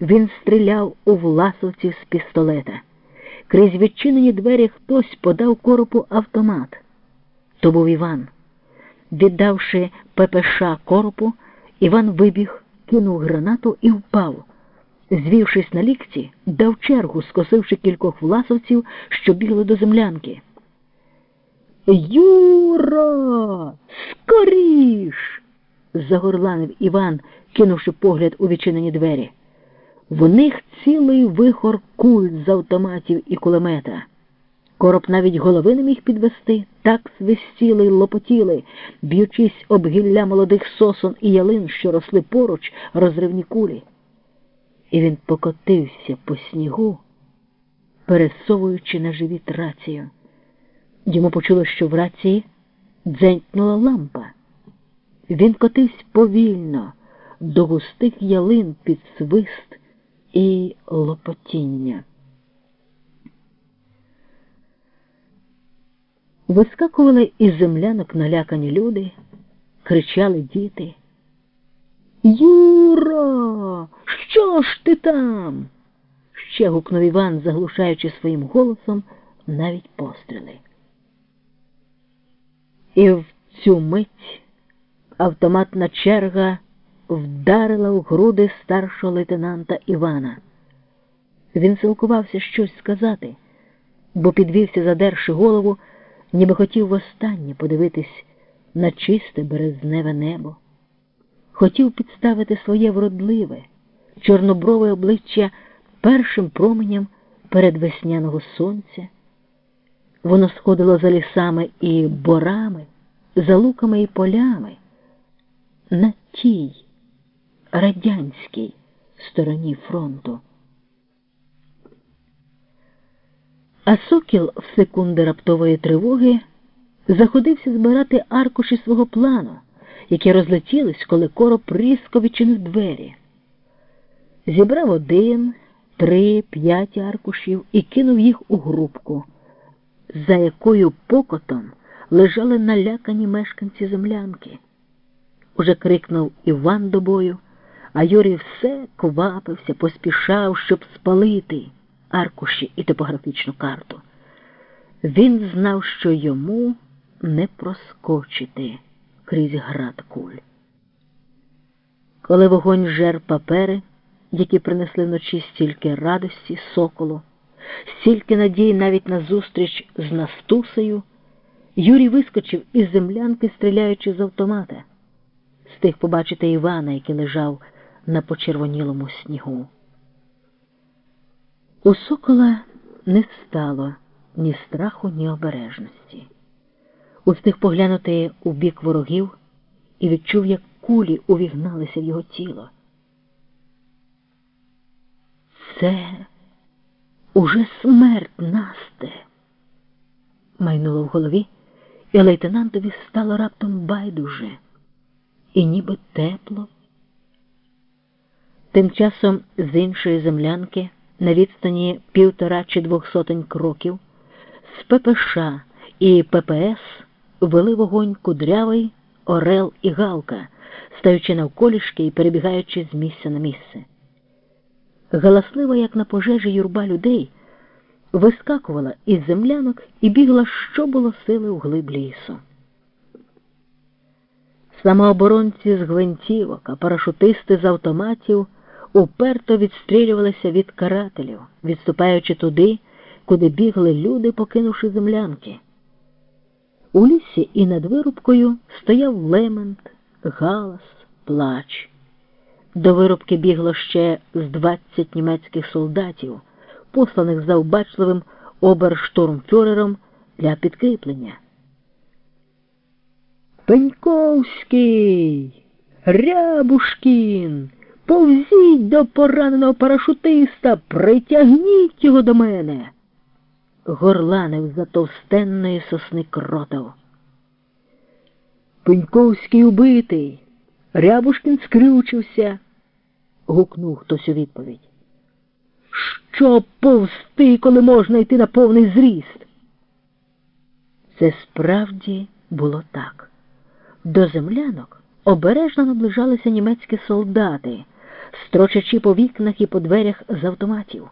Він стріляв у власовців з пістолета. Крізь відчинені двері хтось подав коропу автомат. То був Іван. Віддавши ППШ коропу, Іван вибіг, кинув гранату і впав. Звівшись на лікці, дав чергу, скосивши кількох власовців, що бігли до землянки. Юра, скоріш. загорланив Іван, кинувши погляд у відчинені двері. В них цілий вихор куль з автоматів і кулемета. Короб навіть голови не міг підвести, так свистіли й лопотіли, б'ючись об гілля молодих сосон і ялин, що росли поруч розривні кулі. І він покотився по снігу, пересовуючи на живіт рацію. Йому почуло, що в рації дзенькнула лампа. Він котився повільно до густих ялин під свист і лопотіння. Вискакували із землянок налякані люди, кричали діти. Юра, що ж ти там? ще гукнув Іван, заглушаючи своїм голосом навіть постріли. І в цю мить автоматна черга вдарила у груди старшого лейтенанта Івана. Він силкувався щось сказати, бо підвівся, задерши голову, ніби хотів востаннє подивитись на чисте березневе небо. Хотів підставити своє вродливе, чорноброве обличчя першим променям передвесняного сонця. Воно сходило за лісами і борами, за луками і полями на тій радянській стороні фронту. А сокіл в секунди раптової тривоги заходився збирати аркуші свого плану, які розлетілись, коли короб різко відчинив двері. Зібрав один, три, п'ять аркушів і кинув їх у грубку, за якою покотом лежали налякані мешканці землянки. Уже крикнув Іван до бою, а Юрій все квапився, поспішав, щоб спалити аркуші і топографічну карту. Він знав, що йому не проскочити крізь град куль. Коли вогонь жер папери, які принесли вночі стільки радості, соколу, стільки надій навіть на зустріч з Настусею, Юрій вискочив із землянки, стріляючи з автомата, стиг побачити Івана, який лежав на почервонілому снігу. У сокола не стало ні страху, ні обережності. Устиг поглянути у бік ворогів і відчув, як кулі увігналися в його тіло. Це уже смерть Насте, майнуло в голові, і лейтенантові стало раптом байдуже і ніби тепло. Тим часом з іншої землянки на відстані півтора чи двох сотень кроків з ППШ і ППС вели вогонь кудрявий Орел і Галка, стаючи навколішки і перебігаючи з місця на місце. Галаслива, як на пожежі юрба людей, вискакувала із землянок і бігла, що було сили у глиб лісу. Самооборонці з гвинтівок, а парашутисти з автоматів уперто відстрілювалися від карателів, відступаючи туди, куди бігли люди, покинувши землянки. У лісі і над вирубкою стояв лемент, галас, плач. До вирубки бігло ще з двадцять німецьких солдатів, посланих завбачливим оберштурмфюрером для підкріплення. Пеньковський, Рябушкін, повзіть до пораненого парашутиста, притягніть його до мене. Горланив за товстенної сосни кротов. Пеньковський убитий. Рябушкін скрючився, гукнув хтось у відповідь. Що повсти, коли можна йти на повний зріст? Це справді було так. До землянок обережно наближалися німецькі солдати, строчачи по вікнах і по дверях з автоматів.